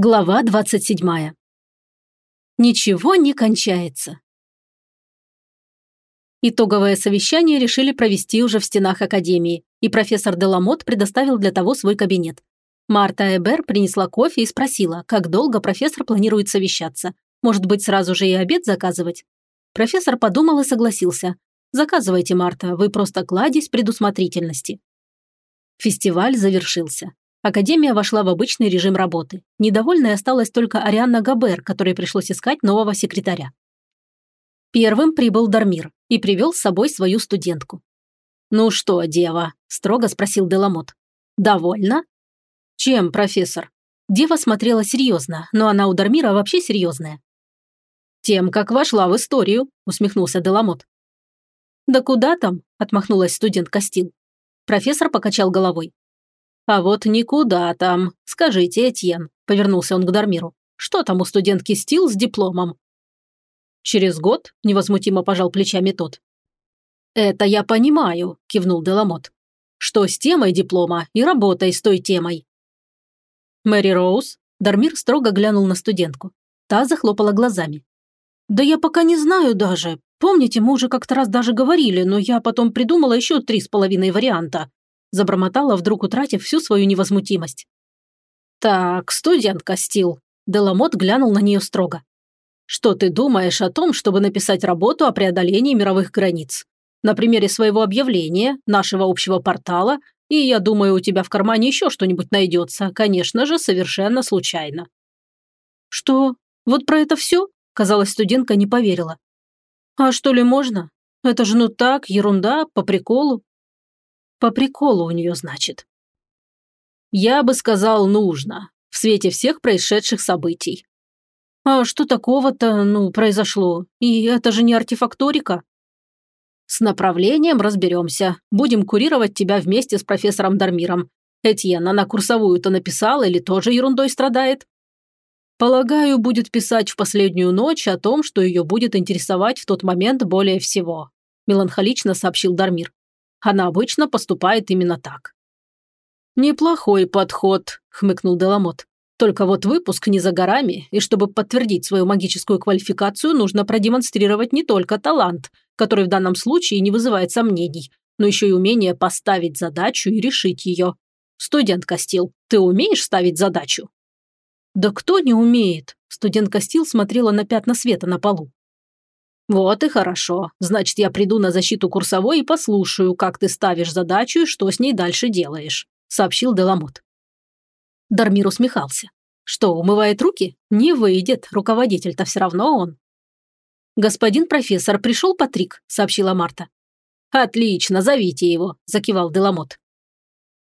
Глава 27. Ничего не кончается. Итоговое совещание решили провести уже в стенах Академии, и профессор Деламот предоставил для того свой кабинет. Марта Эбер принесла кофе и спросила, как долго профессор планирует совещаться. Может быть, сразу же и обед заказывать? Профессор подумал и согласился. «Заказывайте, Марта, вы просто кладезь предусмотрительности». Фестиваль завершился. Академия вошла в обычный режим работы. Недовольной осталась только Арианна Габер, которой пришлось искать нового секретаря. Первым прибыл Дармир и привел с собой свою студентку. «Ну что, дева?» – строго спросил Деламот. «Довольна?» «Чем, профессор?» Дева смотрела серьезно, но она у Дармира вообще серьезная. «Тем, как вошла в историю», – усмехнулся Деламот. «Да куда там?» – отмахнулась студент Костил. Профессор покачал головой. «А вот никуда там. Скажите, Этьен», – повернулся он к Дармиру. «Что там у студентки Стил с дипломом?» «Через год?» – невозмутимо пожал плечами тот. «Это я понимаю», – кивнул Деламот. «Что с темой диплома и работой с той темой?» «Мэри Роуз?» – Дармир строго глянул на студентку. Та захлопала глазами. «Да я пока не знаю даже. Помните, мы уже как-то раз даже говорили, но я потом придумала еще три с половиной варианта забормотала, вдруг утратив всю свою невозмутимость. «Так, студентка Стил», – Деламот глянул на нее строго. «Что ты думаешь о том, чтобы написать работу о преодолении мировых границ? На примере своего объявления, нашего общего портала, и я думаю, у тебя в кармане еще что-нибудь найдется, конечно же, совершенно случайно». «Что? Вот про это все?» – казалось, студентка не поверила. «А что ли можно? Это же ну так, ерунда, по приколу. По приколу у нее, значит. Я бы сказал, нужно. В свете всех происшедших событий. А что такого-то, ну, произошло? И это же не артефакторика? С направлением разберемся. Будем курировать тебя вместе с профессором Дармиром. Этьен, она курсовую-то написала или тоже ерундой страдает? Полагаю, будет писать в последнюю ночь о том, что ее будет интересовать в тот момент более всего», меланхолично сообщил Дармир. Она обычно поступает именно так». «Неплохой подход», – хмыкнул Деламот. «Только вот выпуск не за горами, и чтобы подтвердить свою магическую квалификацию, нужно продемонстрировать не только талант, который в данном случае не вызывает сомнений, но еще и умение поставить задачу и решить ее. Студент Костил, ты умеешь ставить задачу?» «Да кто не умеет?» Студент Костил смотрела на пятна света на полу. «Вот и хорошо. Значит, я приду на защиту курсовой и послушаю, как ты ставишь задачу и что с ней дальше делаешь», – сообщил Деламот. Дармир усмехался. «Что, умывает руки? Не выйдет, руководитель-то все равно он». «Господин профессор, пришел Патрик», – сообщила Марта. «Отлично, зовите его», – закивал Деламот.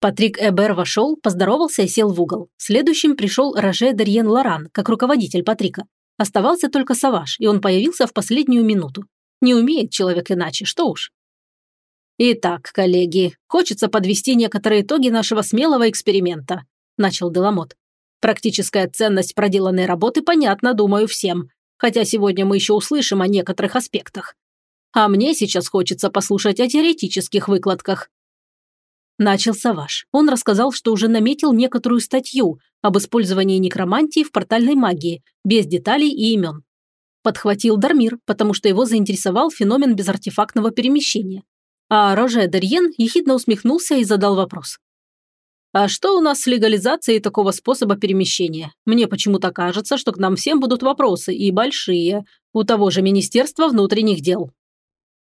Патрик Эбер вошел, поздоровался и сел в угол. Следующим пришел Роже Дарьен Лоран, как руководитель Патрика. Оставался только Саваш, и он появился в последнюю минуту. Не умеет человек иначе, что уж. «Итак, коллеги, хочется подвести некоторые итоги нашего смелого эксперимента», – начал Деламот. «Практическая ценность проделанной работы понятна, думаю, всем, хотя сегодня мы еще услышим о некоторых аспектах. А мне сейчас хочется послушать о теоретических выкладках. Начал Саваш. Он рассказал, что уже наметил некоторую статью об использовании некромантии в портальной магии, без деталей и имен. Подхватил Дармир, потому что его заинтересовал феномен безартефактного перемещения. А Роже Дерьен ехидно усмехнулся и задал вопрос. «А что у нас с легализацией такого способа перемещения? Мне почему-то кажется, что к нам всем будут вопросы, и большие, у того же Министерства внутренних дел».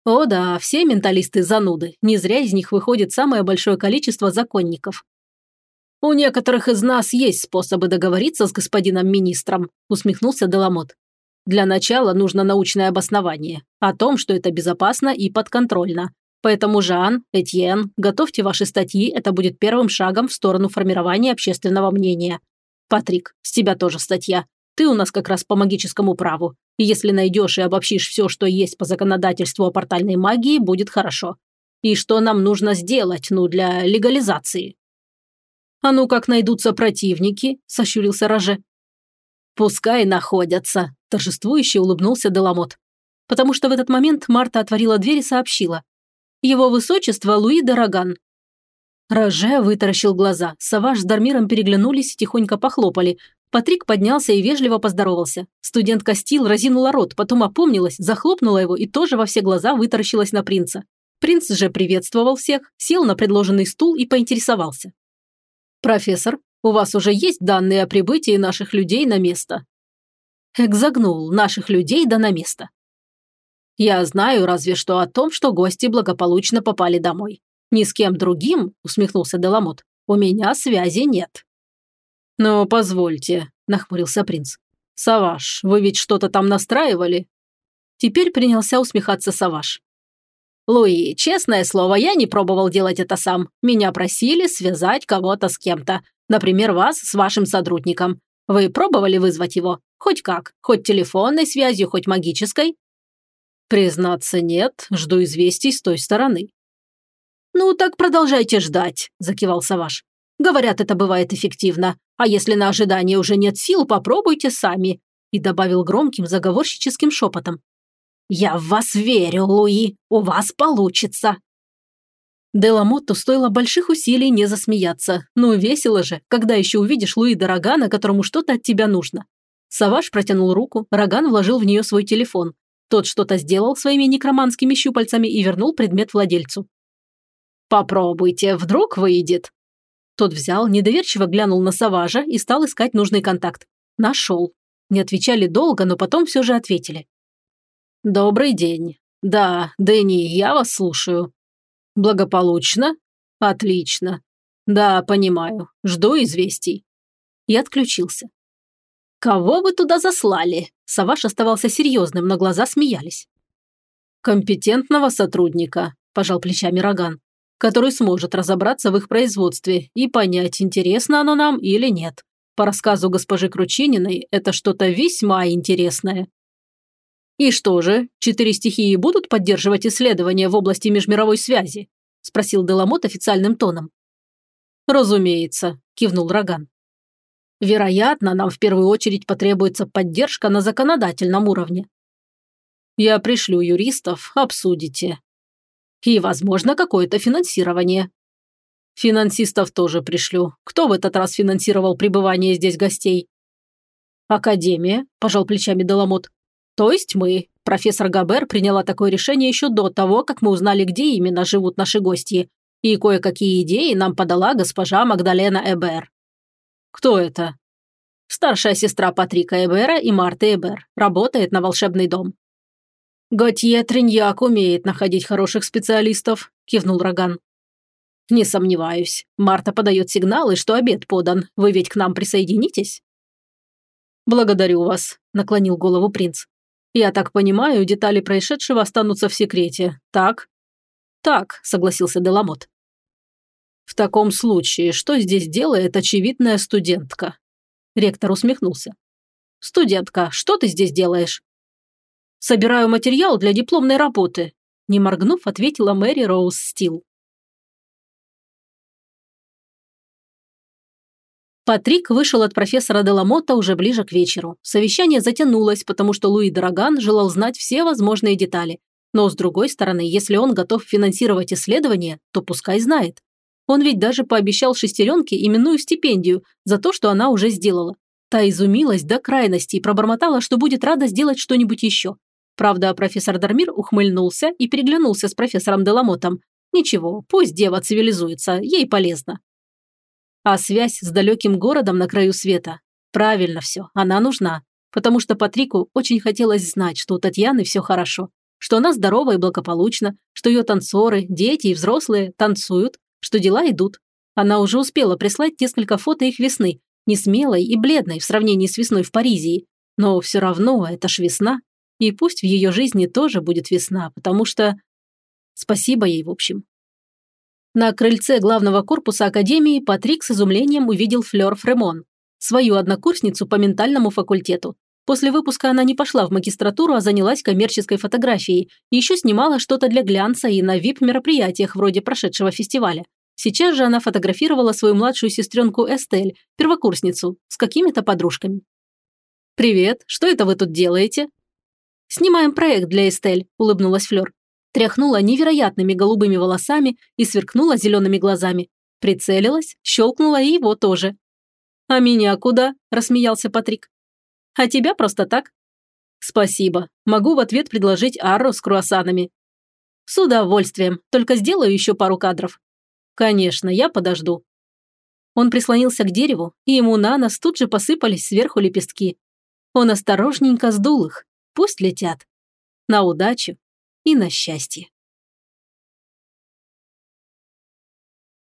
О да, все менталисты зануды, не зря из них выходит самое большое количество законников. «У некоторых из нас есть способы договориться с господином министром», усмехнулся Деламот. «Для начала нужно научное обоснование о том, что это безопасно и подконтрольно. Поэтому, Жан, Этьен, готовьте ваши статьи, это будет первым шагом в сторону формирования общественного мнения. Патрик, с тебя тоже статья. Ты у нас как раз по магическому праву. И если найдешь и обобщишь все, что есть по законодательству о портальной магии, будет хорошо. И что нам нужно сделать, ну, для легализации?» «А ну как найдутся противники?» – сощурился Роже. «Пускай находятся», – торжествующе улыбнулся Деламот. Потому что в этот момент Марта отворила дверь и сообщила. «Его высочество Луи Дороган». Роже вытаращил глаза. Саваш с Дармиром переглянулись и тихонько похлопали, Патрик поднялся и вежливо поздоровался. Студентка Стил разинула рот, потом опомнилась, захлопнула его и тоже во все глаза вытаращилась на принца. Принц же приветствовал всех, сел на предложенный стул и поинтересовался. «Профессор, у вас уже есть данные о прибытии наших людей на место?» Экзагнул наших людей да на место. «Я знаю разве что о том, что гости благополучно попали домой. Ни с кем другим, усмехнулся Деламот, у меня связи нет. Но позвольте, нахмурился принц. Саваш, вы ведь что-то там настраивали? Теперь принялся усмехаться Саваш. «Луи, честное слово, я не пробовал делать это сам. Меня просили связать кого-то с кем-то. Например, вас с вашим сотрудником. Вы пробовали вызвать его? Хоть как? Хоть телефонной связью, хоть магической?» «Признаться, нет. Жду известий с той стороны. «Ну, так продолжайте ждать», – закивал Саваш. «Говорят, это бывает эффективно. А если на ожидание уже нет сил, попробуйте сами», – и добавил громким заговорщическим шепотом. «Я в вас верю, Луи. У вас получится». Деламотту стоило больших усилий не засмеяться. Ну, весело же, когда еще увидишь Луи Дорогана, которому что-то от тебя нужно. Саваш протянул руку, Роган вложил в нее свой телефон. Тот что-то сделал своими некроманскими щупальцами и вернул предмет владельцу. «Попробуйте, вдруг выйдет». Тот взял, недоверчиво глянул на Саважа и стал искать нужный контакт. Нашел. Не отвечали долго, но потом все же ответили. «Добрый день. Да, Дэнни, я вас слушаю». «Благополучно? Отлично. Да, понимаю. Жду известий». И отключился. «Кого вы туда заслали?» Саваш оставался серьезным, но глаза смеялись. «Компетентного сотрудника», – пожал плечами Роган который сможет разобраться в их производстве и понять, интересно оно нам или нет. По рассказу госпожи Кручининой, это что-то весьма интересное. «И что же, четыре стихии будут поддерживать исследования в области межмировой связи?» – спросил Деламот официальным тоном. «Разумеется», – кивнул Роган. «Вероятно, нам в первую очередь потребуется поддержка на законодательном уровне». «Я пришлю юристов, обсудите», и, возможно, какое-то финансирование. Финансистов тоже пришлю. Кто в этот раз финансировал пребывание здесь гостей? Академия, пожал плечами Деламот. То есть мы. Профессор Габер приняла такое решение еще до того, как мы узнали, где именно живут наши гости. И кое-какие идеи нам подала госпожа Магдалена Эбер. Кто это? Старшая сестра Патрика Эбера и Марты Эбер. Работает на волшебный дом. «Готье Триньяк умеет находить хороших специалистов», – кивнул Роган. «Не сомневаюсь. Марта подает сигналы, что обед подан. Вы ведь к нам присоединитесь?» «Благодарю вас», – наклонил голову принц. «Я так понимаю, детали происшедшего останутся в секрете, так?» «Так», – согласился Деламот. «В таком случае, что здесь делает очевидная студентка?» Ректор усмехнулся. «Студентка, что ты здесь делаешь?» Собираю материал для дипломной работы», – не моргнув, ответила Мэри Роуз Стил. Патрик вышел от профессора Деламота уже ближе к вечеру. Совещание затянулось, потому что Луи Дороган желал знать все возможные детали. Но, с другой стороны, если он готов финансировать исследования, то пускай знает. Он ведь даже пообещал шестеренке именную стипендию за то, что она уже сделала. Та изумилась до крайности и пробормотала, что будет рада сделать что-нибудь еще. Правда, профессор Дармир ухмыльнулся и переглянулся с профессором Деламотом. Ничего, пусть дева цивилизуется, ей полезно. А связь с далеким городом на краю света? Правильно все, она нужна. Потому что Патрику очень хотелось знать, что у Татьяны все хорошо. Что она здорова и благополучна, что ее танцоры, дети и взрослые танцуют, что дела идут. Она уже успела прислать несколько фото их весны, несмелой и бледной в сравнении с весной в Паризе. Но все равно это ж весна, и пусть в ее жизни тоже будет весна, потому что... Спасибо ей, в общем. На крыльце главного корпуса Академии Патрик с изумлением увидел Флёр Фремон, свою однокурсницу по ментальному факультету. После выпуска она не пошла в магистратуру, а занялась коммерческой фотографией еще снимала что-то для глянца и на VIP-мероприятиях вроде прошедшего фестиваля. Сейчас же она фотографировала свою младшую сестренку Эстель, первокурсницу, с какими-то подружками. «Привет, что это вы тут делаете?» «Снимаем проект для Эстель», – улыбнулась Флёр. Тряхнула невероятными голубыми волосами и сверкнула зелеными глазами. Прицелилась, щелкнула и его тоже. «А меня куда?» – рассмеялся Патрик. «А тебя просто так?» «Спасибо. Могу в ответ предложить арру с круассанами». «С удовольствием. Только сделаю еще пару кадров». «Конечно, я подожду». Он прислонился к дереву, и ему на нос тут же посыпались сверху лепестки. Он осторожненько сдул их. Пусть летят. На удачу и на счастье.